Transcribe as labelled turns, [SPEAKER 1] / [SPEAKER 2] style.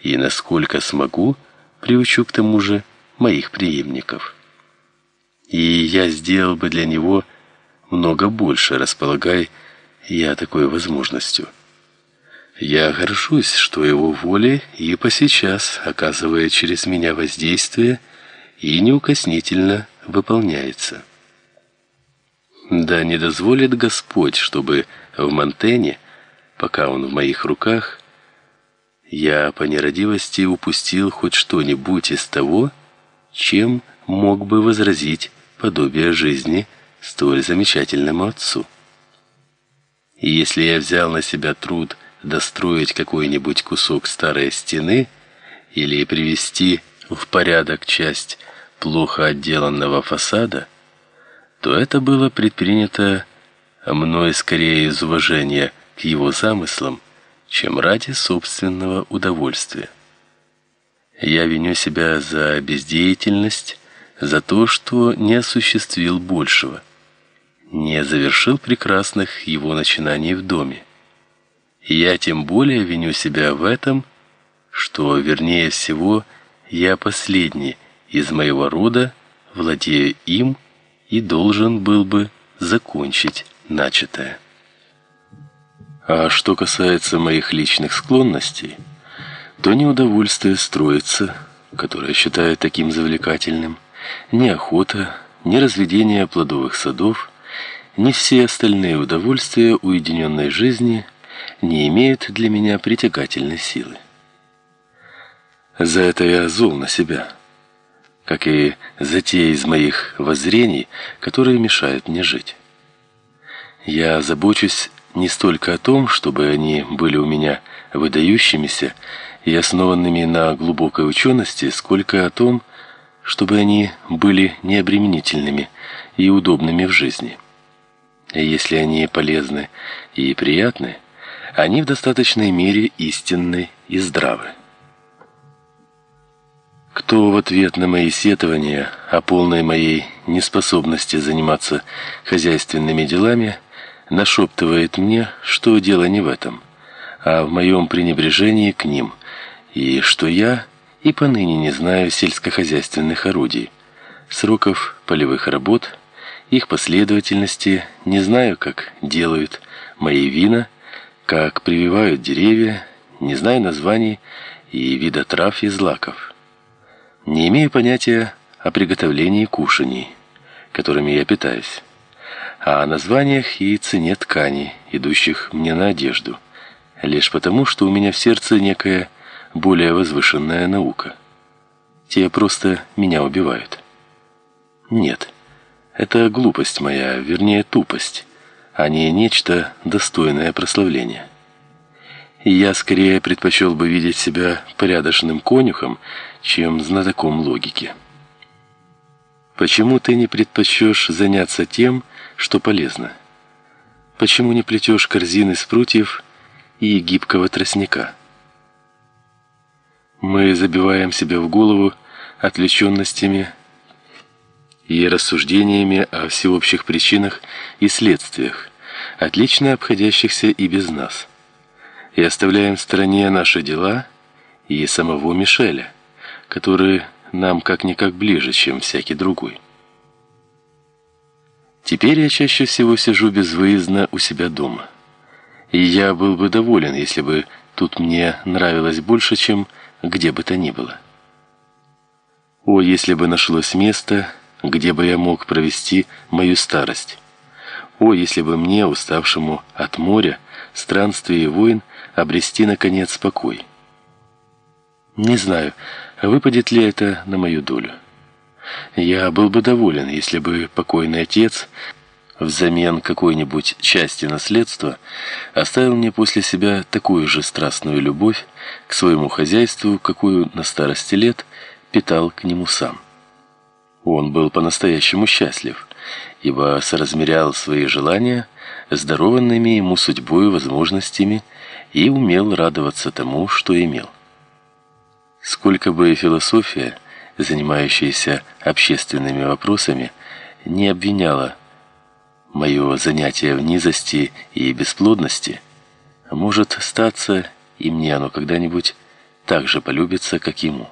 [SPEAKER 1] и насколько смогу, приучу к тому же моих преемников. И я сделал бы для него много больше, располагая я такой возможностью. Я горжусь, что его воля и по сейчас оказывает через меня воздействие и неукоснительно выполняется. Да не дозволит Господь, чтобы в Монтене, пока он в моих руках, я по нерадивости упустил хоть что-нибудь из того, чем мог бы возразить подобие жизни столь замечательному отцу. И если я взял на себя труд достроить какой-нибудь кусок старой стены или привести в порядок часть плохо отделанного фасада, то это было предпринято мной скорее из уважения к его замыслам, чем ради собственного удовольствия. Я виню себя за бездеятельность, за то, что не осуществил большего, не завершил прекрасных его начинаний в доме. Я тем более виню себя в этом, что, вернее всего, я последний из моего рода, владею им и должен был бы закончить начатое. А что касается моих личных склонностей, то неудовольствие строиться, которое считаю таким завлекательным, ни охота, ни разведение плодовых садов, ни все остальные удовольствия уединенной жизни не имеют для меня притягательной силы. За это я зол на себя, как и за те из моих воззрений, которые мешают мне жить. Я забочусь не столько о том, чтобы они были у меня выдающимися и основанными на глубокой учености, сколько о том, чтобы они были необременительными и удобными в жизни. Если они полезны и приятны, они в достаточной мере истинны и здравы. Кто в ответ на мои сетования о полной моей неспособности заниматься хозяйственными делами нашептывает мне, что дело не в этом, а в моем пренебрежении к ним, и что я и поныне не знаю сельскохозяйственных орудий, сроков полевых работ, их последовательности, не знаю, как делают мои вина, как прививают деревья, не знаю названий и вида трав и злаков. Не имею понятия о приготовлении кушаний, которыми я питаюсь а о названиях и цене тканей, идущих мне на одежду, лишь потому, что у меня в сердце некая более возвышенная наука. Те просто меня убивают. Нет, это глупость моя, вернее тупость, а не нечто достойное прославления. Я скорее предпочел бы видеть себя порядочным конюхом, чем знатоком логики. Почему ты не предпочтешь заняться тем, что полезно? Почему не плетешь корзины из прутьев и гибкого тростника? Мы забиваем себе в голову отвлеченностями и рассуждениями о всеобщих причинах и следствиях, отлично обходящихся и без нас, и оставляем в стороне наши дела и самого Мишеля, который нам как-никак ближе, чем всякий другой. Теперь я чаще всего сижу безвыездно у себя дома. И я был бы доволен, если бы тут мне нравилось больше, чем где бы то ни было. О, если бы нашлось место, где бы я мог провести мою старость. О, если бы мне, уставшему от моря, странствий и войн, обрести наконец покой. Не знаю, выпадет ли это на мою долю. Я был бы доволен, если бы покойный отец взамен какой-нибудь части наследства оставил мне после себя такую же страстную любовь к своему хозяйству, какую на старости лет питал к нему сам. Он был по-настоящему счастлив, ибо соразмерял свои желания здорованными ему судьбой возможностями и умел радоваться тому, что имел. Сколько бы философия, занимающаяся общественными вопросами, не обвиняла мое занятие в низости и бесплодности, может статься и мне оно когда-нибудь так же полюбится, как ему.